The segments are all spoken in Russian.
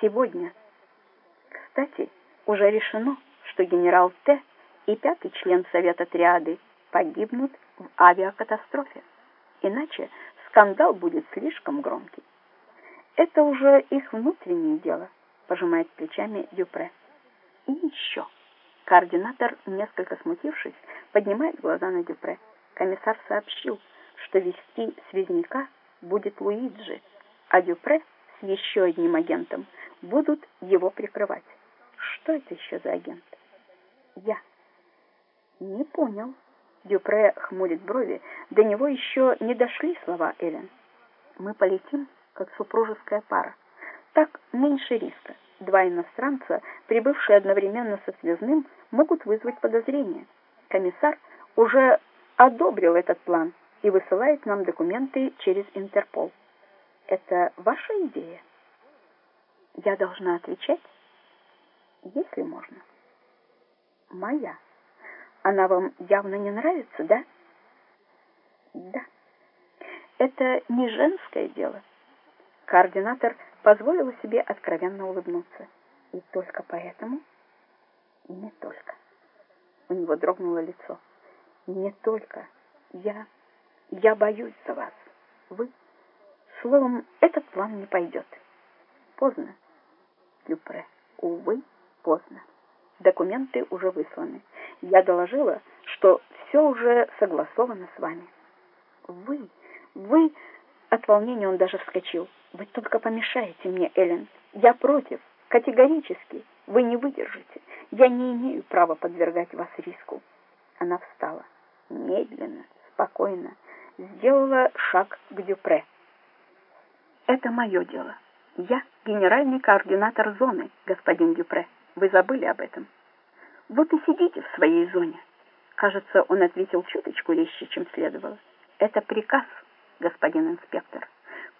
сегодня. Кстати, уже решено, что генерал Т. и пятый член Совета Триады погибнут в авиакатастрофе. Иначе скандал будет слишком громкий. Это уже их внутреннее дело, пожимает плечами Дюпре. И еще. Координатор, несколько смутившись, поднимает глаза на Дюпре. Комиссар сообщил, что вести связняка будет Луиджи, а Дюпре с еще одним агентом будут его прикрывать. Что это еще за агент? Я. Не понял. Дюпре хмурит брови. До него еще не дошли слова Эллен. Мы полетим, как супружеская пара. Так меньше риска. Два иностранца, прибывшие одновременно со связным, могут вызвать подозрения. Комиссар уже одобрил этот план и высылает нам документы через Интерпол. Это ваша идея? Я должна отвечать, если можно. Моя. Она вам явно не нравится, да? Да. Это не женское дело. Координатор позволила себе откровенно улыбнуться. И только поэтому? Не только. У него дрогнуло лицо. Не только. Я... Я боюсь за вас. Вы... Словом, этот план не пойдет. Поздно. Люпре. Увы, поздно. Документы уже высланы. Я доложила, что все уже согласовано с вами. Вы, вы... От волнения он даже вскочил. Вы только помешаете мне, Эллен. Я против. Категорически. Вы не выдержите. Я не имею права подвергать вас риску. Она встала. Медленно, спокойно. Сделала шаг к Дюпре. Это мое дело. Я генеральный координатор зоны, господин Дюпре. Вы забыли об этом. Вот и сидите в своей зоне. Кажется, он ответил чуточку резче, чем следовало. Это приказ, господин инспектор.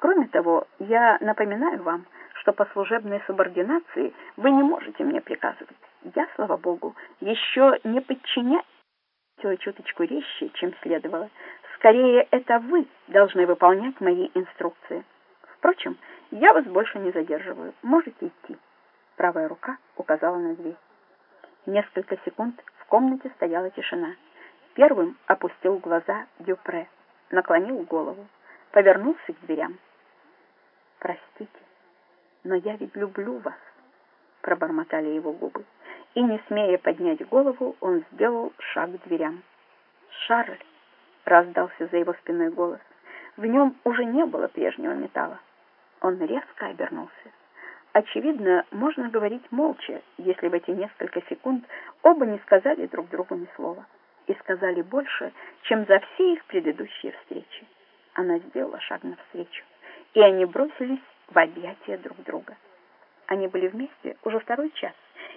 Кроме того, я напоминаю вам, что по служебной субординации вы не можете мне приказывать. Я, слава богу, еще не подчиняю чуточку резче, чем следовало. Скорее, это вы должны выполнять мои инструкции. Впрочем, я вас больше не задерживаю. Можете идти. Правая рука указала на дверь. Несколько секунд в комнате стояла тишина. Первым опустил глаза Дюпре, наклонил голову, повернулся к дверям. «Простите, но я ведь люблю вас», — пробормотали его губы. И, не смея поднять голову, он сделал шаг к дверям. «Шарль!» — раздался за его спиной голос. В нем уже не было прежнего металла. Он резко обернулся. Очевидно, можно говорить молча, если в эти несколько секунд оба не сказали друг другу ни слова. И сказали больше, чем за все их предыдущие встречи. Она сделала шаг навстречу, и они бросились в объятия друг друга. Они были вместе уже второй час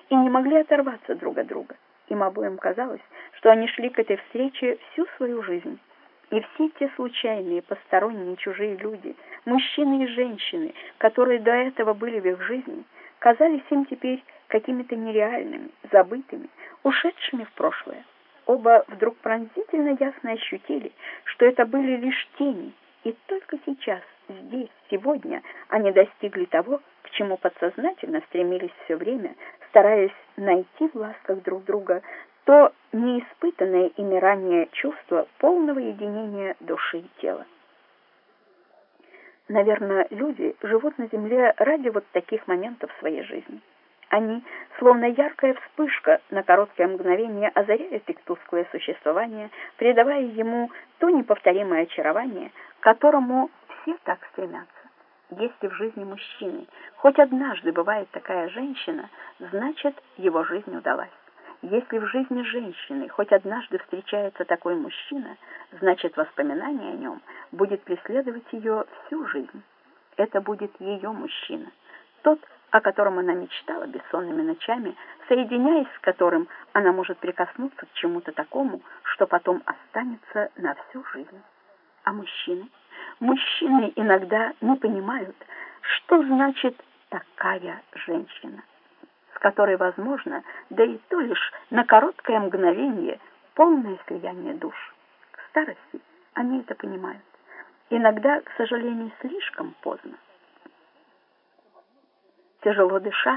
и не могли оторваться друг от друга. Им обоим казалось, что они шли к этой встрече всю свою жизнь. И все те случайные, посторонние, чужие люди, мужчины и женщины, которые до этого были в их жизни, казались им теперь какими-то нереальными, забытыми, ушедшими в прошлое. Оба вдруг пронзительно ясно ощутили, что это были лишь тени, и только сейчас, здесь, сегодня, они достигли того, к чему подсознательно стремились все время, стараясь найти в ласках друг друга то неиспытанное ими ранее чувство полного единения души и тела. Наверное, люди живут на земле ради вот таких моментов своей жизни. Они, словно яркая вспышка, на короткое мгновение озаряют их тусклое существование, придавая ему то неповторимое очарование, к которому все так стремятся. Если в жизни мужчины хоть однажды бывает такая женщина, значит, его жизнь удалась. Если в жизни женщины хоть однажды встречается такой мужчина, значит, воспоминание о нем будет преследовать ее всю жизнь. Это будет ее мужчина, тот, о котором она мечтала бессонными ночами, соединяясь с которым она может прикоснуться к чему-то такому, что потом останется на всю жизнь. А мужчины? Мужчины иногда не понимают, что значит такая женщина которой возможно, да и то лишь на короткое мгновение, полное слияние душ. К старости они это понимают. Иногда, к сожалению, слишком поздно. тяжело дыша,